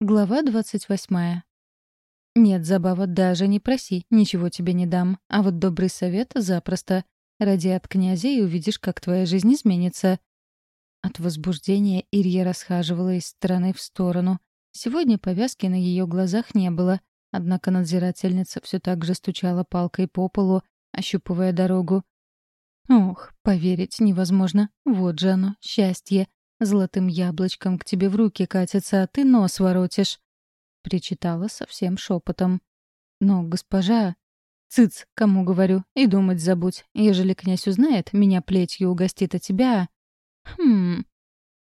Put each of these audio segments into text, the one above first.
Глава двадцать восьмая. «Нет, Забава, даже не проси, ничего тебе не дам. А вот добрый совет запросто. Ради от князя и увидишь, как твоя жизнь изменится». От возбуждения Ирья расхаживала из стороны в сторону. Сегодня повязки на ее глазах не было, однако надзирательница все так же стучала палкой по полу, ощупывая дорогу. Ох, поверить невозможно. Вот же оно, счастье. Золотым яблочком к тебе в руки катится, а ты нос воротишь. Причитала совсем шепотом. Но, госпожа... Цыц, кому говорю, и думать забудь. Ежели князь узнает, меня плетью угостит, а тебя... Хм...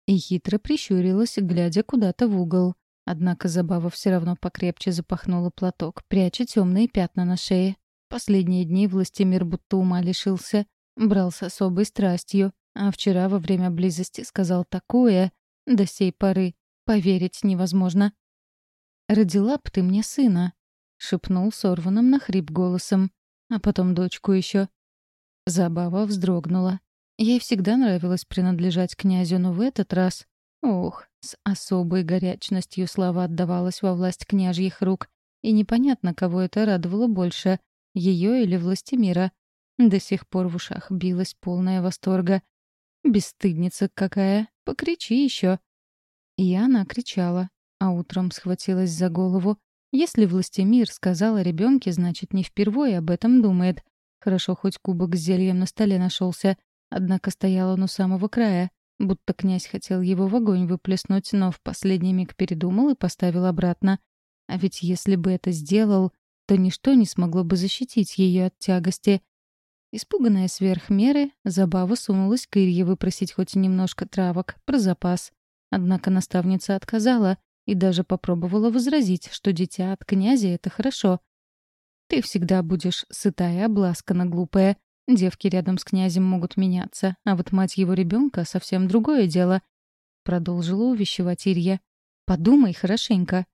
И хитро прищурилась, глядя куда-то в угол. Однако Забава все равно покрепче запахнула платок, пряча темные пятна на шее. Последние дни властемир будто ума лишился. Брал с особой страстью, а вчера во время близости сказал такое, до сей поры поверить невозможно. «Родила б ты мне сына», — шепнул сорванным на хрип голосом, а потом дочку еще. Забава вздрогнула. Ей всегда нравилось принадлежать князю, но в этот раз... Ох, с особой горячностью слава отдавалась во власть княжьих рук, и непонятно, кого это радовало больше — ее или властемира. До сих пор в ушах билась полная восторга. Бесстыдница какая, покричи еще. И она кричала, а утром схватилась за голову. Если Властемир сказал о ребенке, значит, не впервые об этом думает. Хорошо, хоть кубок с зельем на столе нашелся, однако стоял он у самого края, будто князь хотел его в огонь выплеснуть, но в последний миг передумал и поставил обратно. А ведь если бы это сделал, то ничто не смогло бы защитить ее от тягости — Испуганная сверх меры, Забава сунулась к Ирье выпросить хоть немножко травок, про запас. Однако наставница отказала и даже попробовала возразить, что дитя от князя — это хорошо. «Ты всегда будешь сытая, обласкана, глупая. Девки рядом с князем могут меняться, а вот мать его ребенка совсем другое дело», — продолжила увещевать Ирья. «Подумай хорошенько».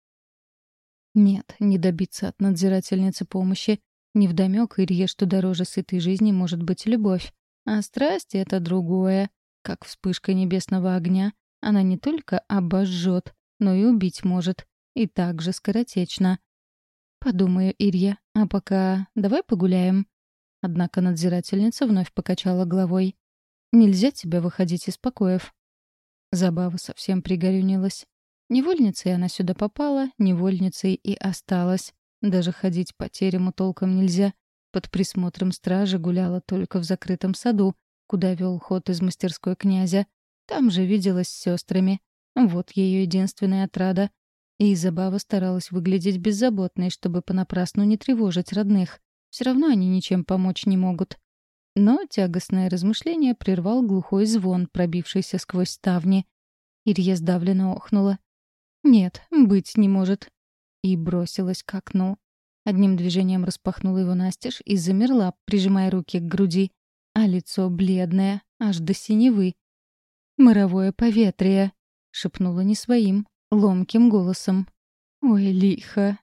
Нет, не добиться от надзирательницы помощи. Невдомёк Ирье, что дороже сытой жизни может быть любовь. А страсть — это другое. Как вспышка небесного огня, она не только обожжет, но и убить может. И так же скоротечно. Подумаю, Ирья, а пока давай погуляем. Однако надзирательница вновь покачала головой. Нельзя тебя выходить из покоев. Забава совсем пригорюнилась. Невольницей она сюда попала, невольницей и осталась. Даже ходить по терему толком нельзя. Под присмотром стражи гуляла только в закрытом саду, куда вел ход из мастерской князя. Там же виделась с сестрами. Вот ее единственная отрада. И Забава старалась выглядеть беззаботной, чтобы понапрасну не тревожить родных. Все равно они ничем помочь не могут. Но тягостное размышление прервал глухой звон, пробившийся сквозь ставни. Ирья сдавленно охнула. «Нет, быть не может и бросилась к окну. Одним движением распахнула его настежь и замерла, прижимая руки к груди, а лицо бледное, аж до синевы. «Моровое поветрие», — шепнула не своим, ломким голосом. «Ой, лихо,